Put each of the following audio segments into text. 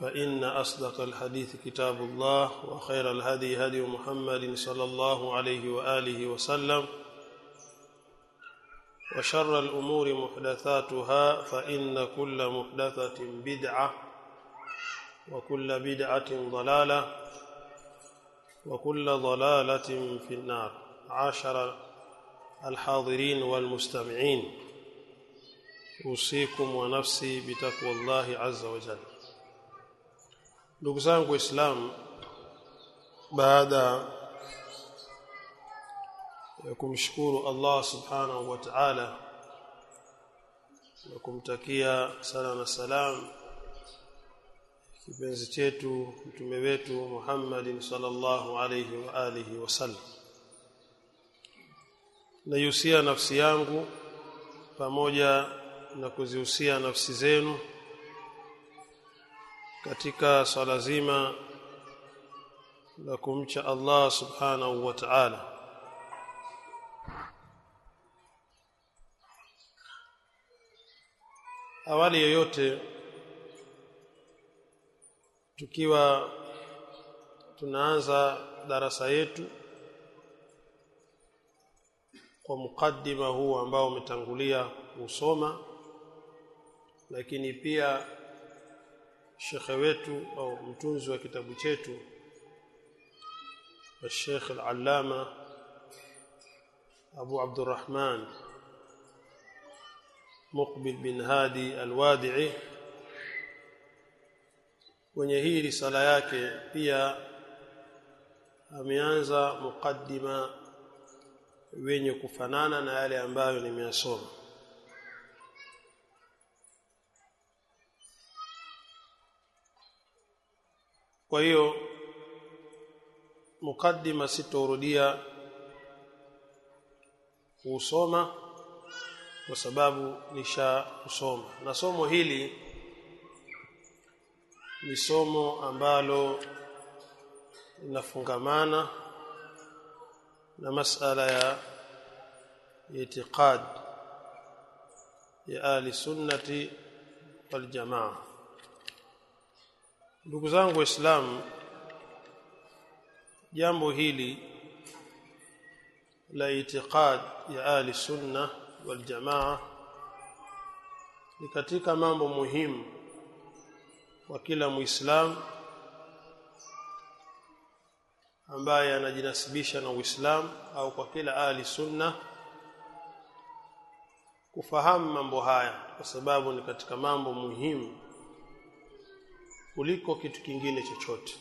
فإن أصدق الحديث كتاب الله وخير الهدي هدي محمد صلى الله عليه وآله وسلم وشر الأمور محدثاتها فإن كل محدثة بدعة وكل بدعة ضلالة وكل ضلالة في النار. عاشر الحاضرين والمستمعين. أوصيكم ونفسي بتقوى الله عز وجل. Ndugu zangu waislamu baada ya kumshukuru Allah subhanahu wa ta'ala na kumtakia sala na salam kipenzi chetu mtume wetu Muhammadin sallallahu alayhi wa alihi wasallam naihusia nafsi yangu pamoja na kuzihusia nafsi zenu katika swala zima la kumcha Allah subhanahu wa ta'ala. Awali yoyote tukiwa tunaanza darasa yetu kwa mukaddima huu ambao umetangulia kusoma lakini pia shekhe wetu au mtunzi wa kitabu chetu الشيخ العلامة أبو عبد الرحمن مقبل بن هادي الوادعي kwenye hii risala yake pia ameanza mukaddima wenye kufanana na yale ambayo nimeyasoma Kwa hiyo mukaddima sitorudia kusoma kwa sababu nisha kusoma na somo hili ni somo ambalo linafungamana na masala ya itiqad ya ahli sunnati wal jamaa ndugu zangu waislamu jambo hili la itiqad ya ahli sunna wal jamaa ni katika mambo muhimu kwa kila muislamu ambaye anajinasibisha na Uislamu au kwa kila ahli sunna kufahamu mambo haya kwa sababu ni katika mambo muhimu kuliko kitu kingine chochote.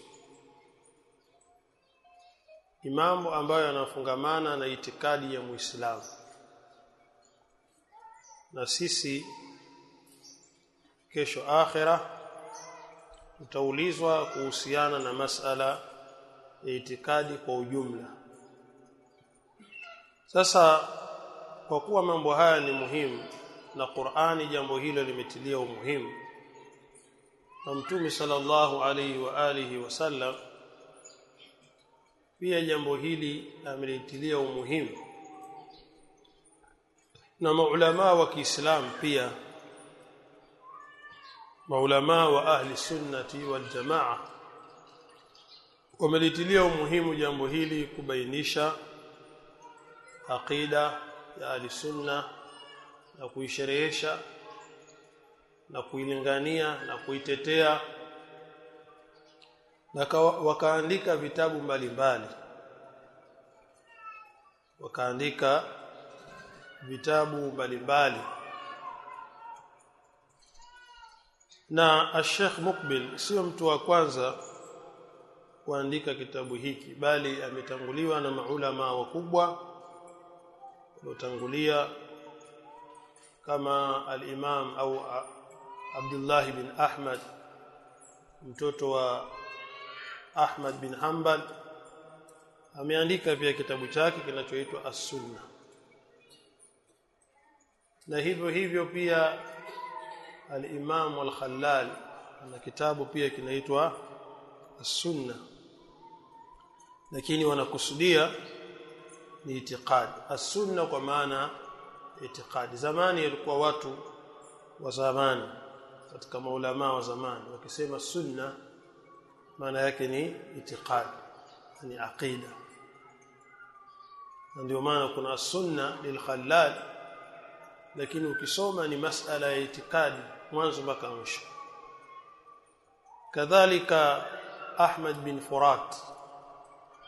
Ni mambo ambayo yanafungamana na itikadi ya Muislamu. Na sisi kesho akhira tutaulizwa kuhusiana na masala ya itikadi kwa ujumla. Sasa kwa kuwa mambo haya ni muhimu na Qur'ani jambo hilo limetilia umuhimu na Mtume sallallahu alaihi wa alihi wasallam pia jambo hili amelitilia umuhimu. Na maulama wa Kiislamu pia maulama wa ahli sunnati wal jamaa wamelitilia umuhimu jambo hili kubainisha aqida ya ahli sunna na kuisherehesha na kuilingania na kuitetea na wakaandika vitabu mbalimbali. Wakaandika vitabu mbalimbali. Na Sheikh Mukbil sio mtu wa kwanza kuandika kitabu hiki bali ametanguliwa na maulama wakubwa waliotangulia kama al-Imam au Abdullah bin Ahmad mtoto wa Ahmad bin Hanbal ameandika pia kitabu chake kinachoitwa As-Sunna na hivyo hivyo pia al-Imam al-Khallal ana kitabu pia kinaitwa As-Sunna lakini wanakusudia ni itikadi As-Sunna kwa maana itikadi zamani ilikuwa watu wa zamani katika maulama wa zamani wakisema sunna maana yake ni itikadi ni aqida ndio maana kuna sunna lilkhallal lakini ukisoma ni masala ya itikadi mwanzo mpaka mwisho kadhalika Ahmad bin Furat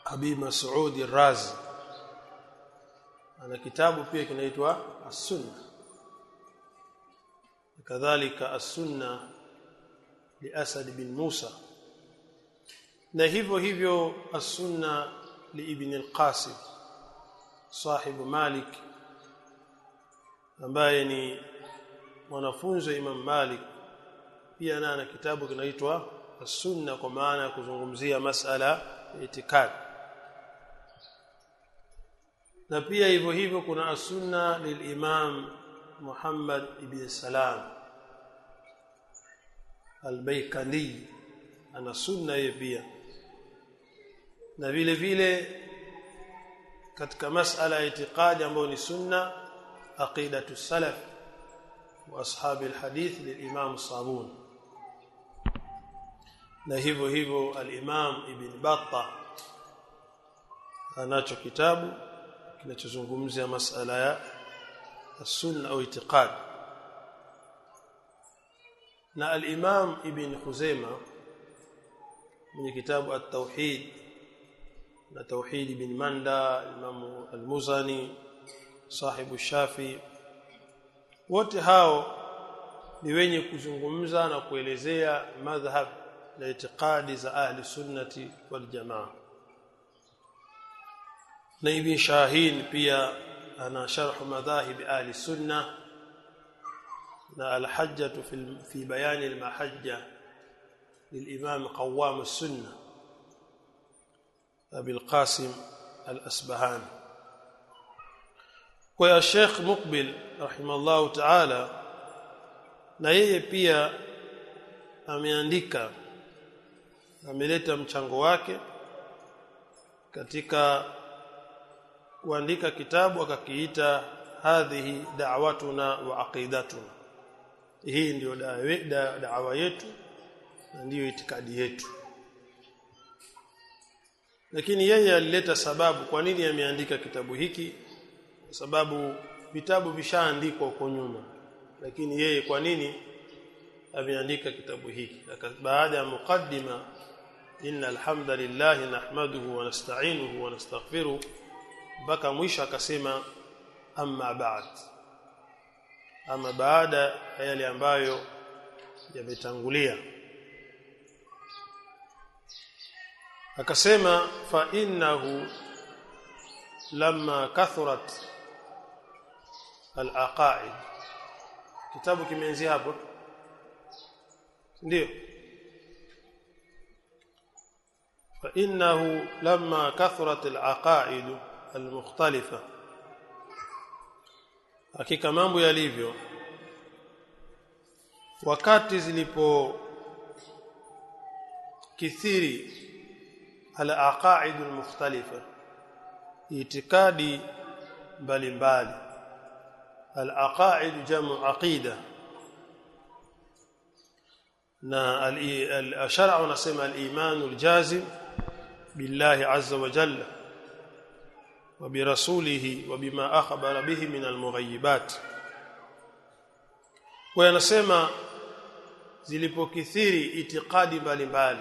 Abi Mas'ud al-Razi ana kitabu pia kinaitwa As-Sunna kadhalika As-Sunna li Asad bin Musa. Na hivyo hivyo As-Sunna li Ibn al-Qasim sahibu Malik ambaye ni mwanafunzi wa Imam Malik. Pia na ana kitabu kinaitwa As-Sunna kwa maana ya kuzungumzia masala ya itikadi. Na pia hivyo hivyo kuna as-sunna lilimam Muhammad ibn Salam al-Baykani ana sunna yeye pia na vile vile katika masala ya itikadi ambayo ni sunna aqidatu salaf wa ashabi al-hadith lilimam Sabuni na hivyo hivyo al-Imam Ibn Battah anacho kitabu kinachozungumzia masala ya sunna au itiqad na al-Imam Ibn Khuzaima kwenye kitabu at-Tauhid na Tauhid ibn Manda Imam al-Muzani sahibu Shafi wote hao ni wenye kuzungumza na kuelezea madhhab na itikadi za ahli sunnati wal jamaa. Na ibn Shahin pia ana sharh madhahib ahli sunna الحجة في بيان المحجة للإمام قوام السنة أبي القاسم الأسبهان ويا الشيخ مقبل رحمه الله تعالى لا يبيا ameandika ameleta mchango wake katika kuandika kitabu akakiita hadhihi da'watuna wa aqidatuna hii ndio da'wa yetu na ndiyo itikadi yetu. Lakini yeye alileta sababu. Kwa nini ameandika kitabu hiki? Kwa sababu vitabu vishaandikwa huko nyuma. Lakini yeye kwa nini ameandika kitabu hiki? Baada ya mukaddima inna alhamdulillah nahmaduhu wa nasta'inuhu wa nastaghfiruh mpaka mwisho akasema amma ba'd ama baada ya yale ambayo yametangulia akasema fa innahu lamma kathurat al-aqaid kitabu kimeanzia hapo ndio فانه لما كثرت العقائد المختلفه hakika mambo yalivyo. Wakati zilipo kithiri al-aqaid al-mukhtalifa itikadi mbalimbali al-aqaid jamu aqida na al-shar'u nasema al-iman al-jazim billahi azza wa jalla wa bi rasulihi wa bima akhbara bihi min al mughayyibat kwa anasema zilipokithiri itikadi mbalimbali.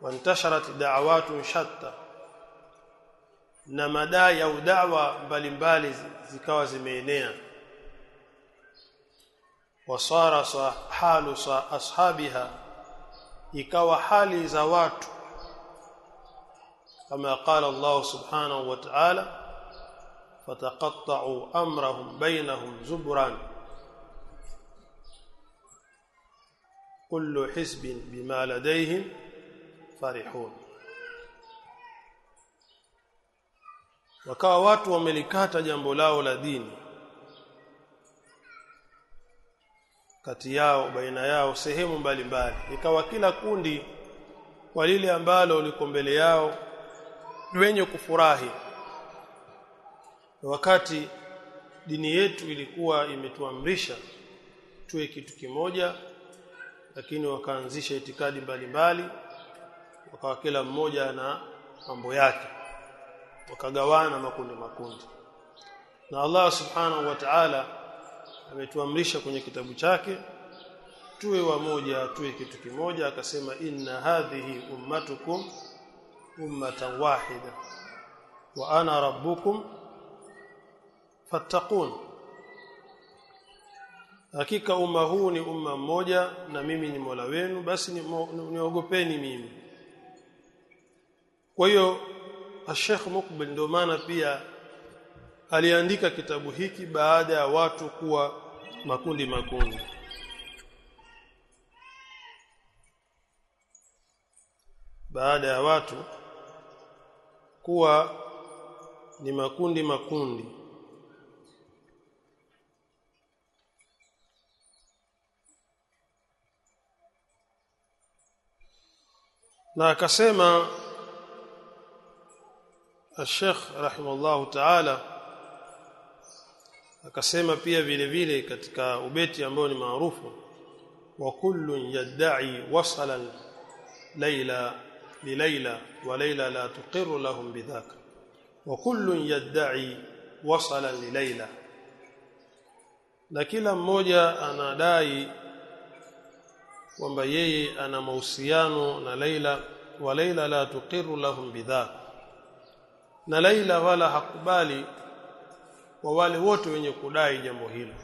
Wantasharat da'awatu shatta. Na madai au da'wa mbalimbali zikawa zimeenea. Wasara halu sa ashabiha. Ikawa hali za watu kama qala Allah subhanahu wa ta'ala fataqatta'u amrahum bainahum zubran kullu hisbin bima ladayhim farihun wakawa watu wamelikata jambo lao la dini. Kati yao baina yao sehemu mbalimbali. Ikawa kila kundi kwa lile ambalo liko mbele yao wenye kufurahi. Wakati dini yetu ilikuwa imetuamrisha tuwe kitu kimoja lakini wakaanzisha itikadi mbalimbali wakawa kila mmoja na mambo yake wakagawana makundi makundi. Na Allah subhanahu wa ta'ala ametuamrisha kwenye kitabu chake tuwe wamoja tuwe kitu kimoja akasema inna hadhihi ummatukum ummatan wahida. Wa ana rabbukum fattaqun. Hakika umma huu ni umma mmoja na mimi ni Mola wenu basi niogopeni ni mimi. Kwa hiyo Sheikh Mukbil ndio maana pia aliandika kitabu hiki baada ya watu kuwa makundi makundi. Baada ya watu kuwa ni makundi makundi. Na akasema Sheikh rahimahullahu ta'ala akasema pia vile vile katika ubeti ambao ni maarufu wa kullun yad'i wasalan laila li وليلى wa تقر la بذاك yad'i wasalan li layla na kila mmoja anadai kwamba yeye ana mahusiano na Laila wa Laila la tuqiru lahum bidhaka. Na Laila wala hakubali kwa wale wote wenye kudai jambo hilo.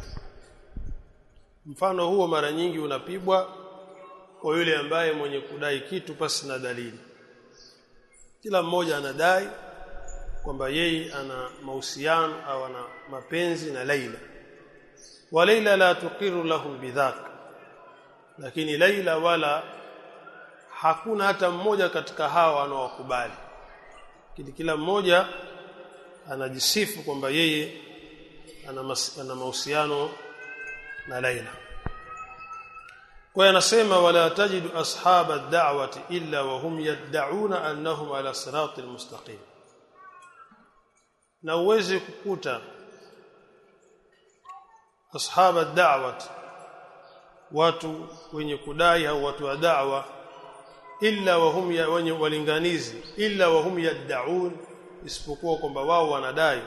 Mfano huo mara nyingi unapibwa kwa yule ambaye mwenye kudai kitu pasi na dalili kila mmoja anadai kwamba yeye ana mahusiano au ana mapenzi na Laila. Wa Laila la tuqiru lahu bidhak. lakini Laila wala hakuna hata mmoja katika hawa anaowakubali. Kila mmoja anajisifu kwamba yeye ana, ana mahusiano na Laila kwa anasema wala tajidu ashaba ad-da'wati illa wa hum yad'una annahum ala siratil mustaqim. Na uweze kukuta ashaba ad-da'wati watu wenye kudai au watu wa da'wa illa wa hum ya walinganizi illa wa hum yad'un isipokuwa kwamba wao wanadai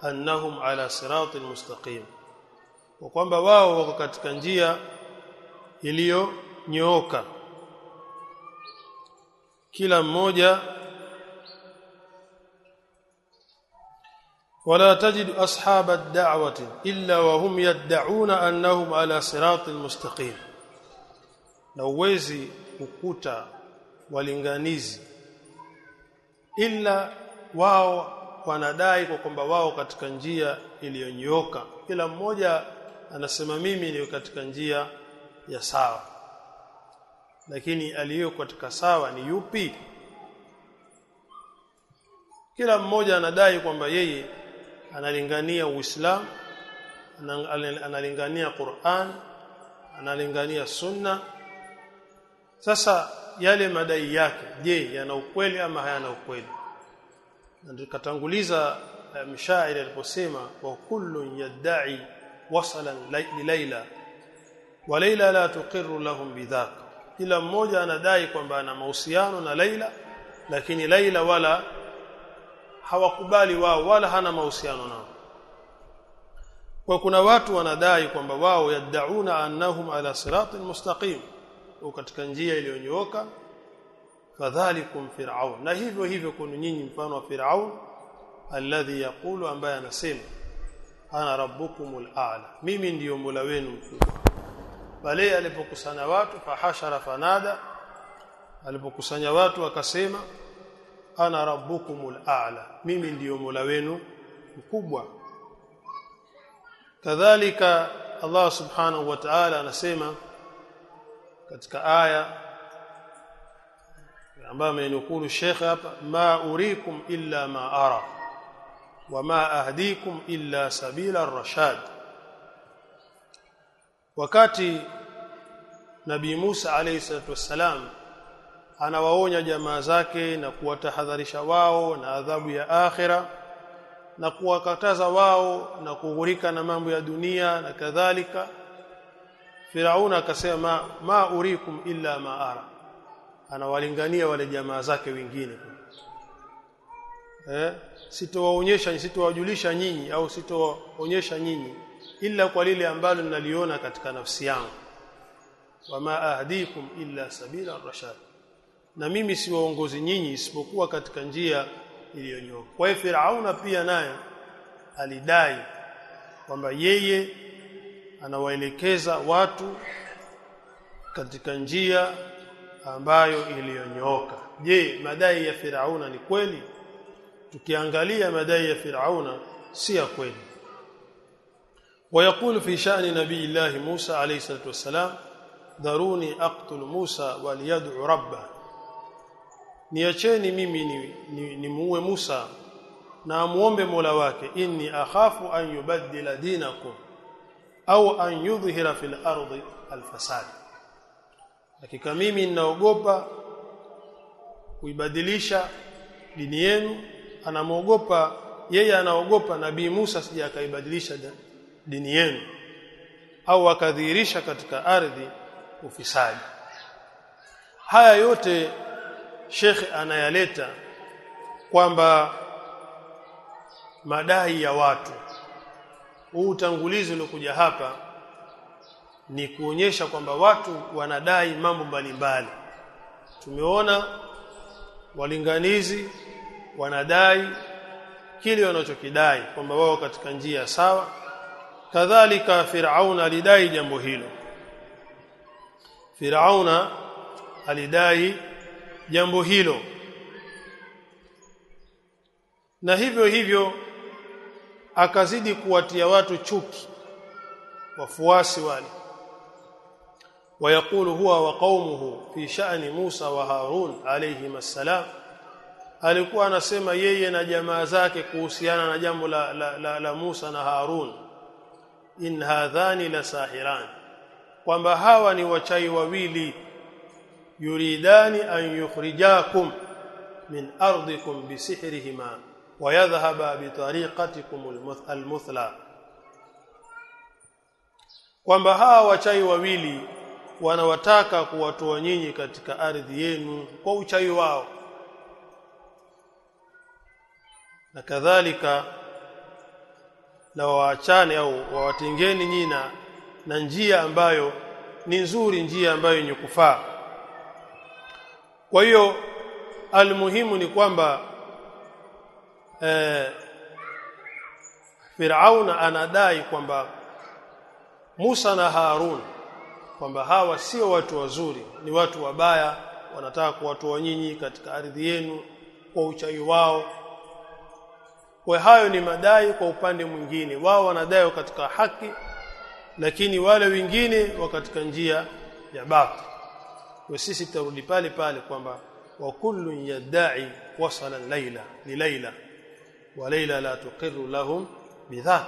annahum ala siratil mustaqim. Wa kwamba wao wako katika njia iliyonyooka kila mmoja ولا تجد أصحاب الدعوة إلا وهم يدعون أنهم على صراط مستقيم لو وزي kukuta walinganizi ila wao wanadai kwa kwamba wao katika njia iliyonyooka kila mmoja anasema mimi ni katika njia ya sawa. Lakini aliyo katika sawa ni yupi? Kila mmoja anadai kwamba yeye analingania Uislamu analingania Qur'an analingania sunna. Sasa yale madai yake je yana ukweli ama hayana ukweli? Ndikatanguliza nikatanguliza mshairi aliposema wa kullu yad'i wasalan li Laila wa la tuqirru lahum bidhak. Kila mmoja anadai kwamba ana mahusiano na Laila lakini Laila wala hawakubali wao wala hana mahusiano nao. Kwa kuna watu wanadai kwamba wao yad'una annahum ala siratin mustaqim. Katika njia iliyonyooka fadhalikum fir'aun. Na hivyo hivyo kuna nyinyi mfano wa fir'aun alladhi yaqulu ambaye anasema ana rabbukumul a'la. Mimi ndiyo mola wenu mkubwa pale alipokusanya watu fahashara fanada alipokusanya watu akasema ana rabbukumul a'la mimi ndiyo mola wenu mkubwa. Kadhalika Allah subhanahu wa ta'ala anasema katika aya ambayo amenukuru Sheikh hapa ma urikum illa ma ara wama ahdikum illa sabila ar-rashad wakati Nabii Musa alayhi salatu wassalam anawaonya jamaa zake na kuwatahadharisha wao na adhabu ya akhira na kuwakataza wao na kughurika na mambo ya dunia na kadhalika Firaun akasema ma urikum illa ma ara. Anawalingania wale jamaa zake wengine. Eh sitowaonyesha sitowajulisha nyinyi au sitowaonyesha nyinyi ila kwa lile ambalo ninaliona katika nafsi yangu. Wama ahdikum illa sabila rashad. Na mimi siwaongozi nyinyi isipokuwa katika njia iliyonyoka. Kwa hiyo Firauna pia naye alidai kwamba yeye anawaelekeza watu katika njia ambayo iliyonyooka je madai ya Firauna ni kweli? Tukiangalia madai ya Firauna si ya kweli ويقول في شأن نبي الله موسى عليه الصلاة والسلام ذروني أقتل موسى وليدعو ربه niacheni mimi ni, ni, ni muue Musa na muombe Mola wake inni akhafu an yubaddila dinakum au an yudhhira fil ardi alfasad hakika mimi ninaogopa kuibadilisha dini yenu anamwogopa yeye anaogopa nabii Musa sija akaibadilisha dini yenu au wakadhihirisha katika ardhi ufisadi. Haya yote shekhe anayaleta kwamba madai ya watu huu utangulizi uliokuja hapa ni kuonyesha kwamba watu wanadai mambo mbalimbali. Tumeona walinganizi wanadai kile wanachokidai kwamba wao katika njia sawa kadhalika Firauna alidai jambo hilo Firauna alidai jambo hilo na hivyo hivyo akazidi kuwatia watu chuki wafuasi wale ويقول هو وقومه في شأن موسى وهارون عليهما السلام alikuwa anasema yeye na jamaa zake kuhusiana na jambo la, la, la, la Musa na Harun in hadhani la sahiran kwamba hawa ni wachai wawili. Yuridani an yukhrijakum min ardikum bisihrihima wa yadhhaba bi tariqatikum almuthla kwamba hawa wachai wawili wanawataka kuwatoa nyinyi katika ardhi yenu kwa uchai wao. Na kadhalika na waachane au wawatengeni nyina na njia ambayo ni nzuri njia ambayo yenye kufaa. Kwa hiyo almuhimu ni kwamba eh, Firauna anadai kwamba Musa na Harun kwamba hawa sio watu wazuri ni watu wabaya wanataka kuwatoa nyinyi katika ardhi yenu kwa uchai wao kwa hayo ni madai kwa upande mwingine. Wao wanadai katika haki lakini wale wengine wa katika njia ya batil. Kwa sisi tarudi pale pale kwamba wa kullu yad'i wasala layla li layla wa layla la tuqirru lahum bidhak.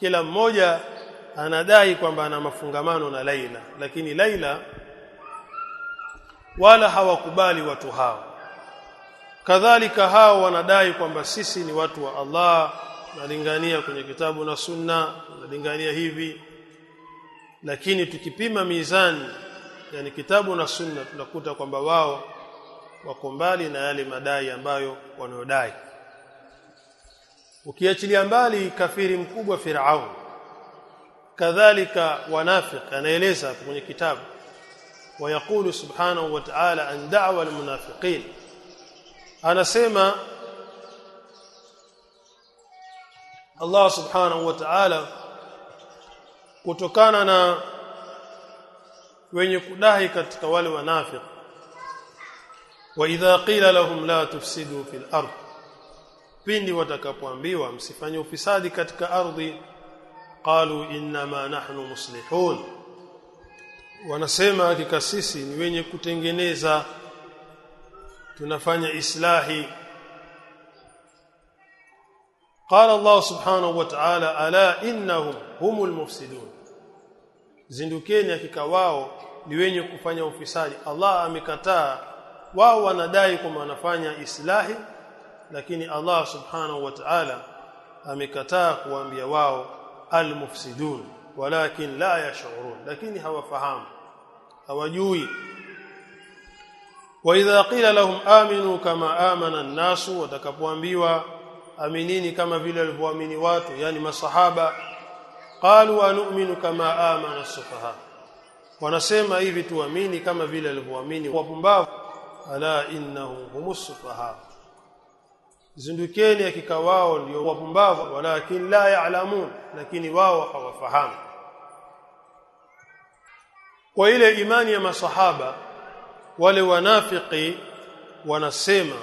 Kila mmoja anadai kwamba ana mafungamano na Laila lakini Laila wala hawakubali watu hao kadhalika hao wanadai kwamba sisi ni watu wa Allah nalingania kwenye kitabu na sunna nalingania hivi lakini tukipima mizani yani kitabu na sunna tunakuta kwamba wao wako mbali na yale madai ambayo wanayodai ukiachilia mbali kafiri mkubwa Firaun kadhalika wanafiq anaeleza kwenye kitabu ويقول سبحانه وتعالى عن دعوى المنافقين anasema Allah subhanahu wa ta'ala kutokana na wenye kudai katika wale wanafiq wa idha qila lahum la tufsidu fil ard pindi watakapoambiwa msifanye ufisadi katika ardhi qalu inma nahnu muslihun. Wanasema hakika sisi ni wenye kutengeneza tunafanya islahi قال الله سبحانه وتعالى الا انهم هم المفسدون zindukeni hakika wao ni wenye kufanya ufisadi Allah amekataa wao wanadai kwamba wanafanya islahi lakini Allah subhanahu wa ta'ala amekataa kuambia wao almufsidun walakin la yash'urun lakini hawafahamu hawajui wa idha qila lahum aminu kama amana an-nasu watakapoambiwa aminini kama vile walivyoamini watu yani masahaba qalu anu'minu kama amana as-sufaha. Wanasema hivi tuamini kama vile walivyoamini wapumbavu ala innahum humus sufaha. Zindukeni hakika wao ndio wapumbavu walakin la ya'lamun lakini wao hawafahamu. Kwa ile imani ya masahaba wale wanafiki wanasema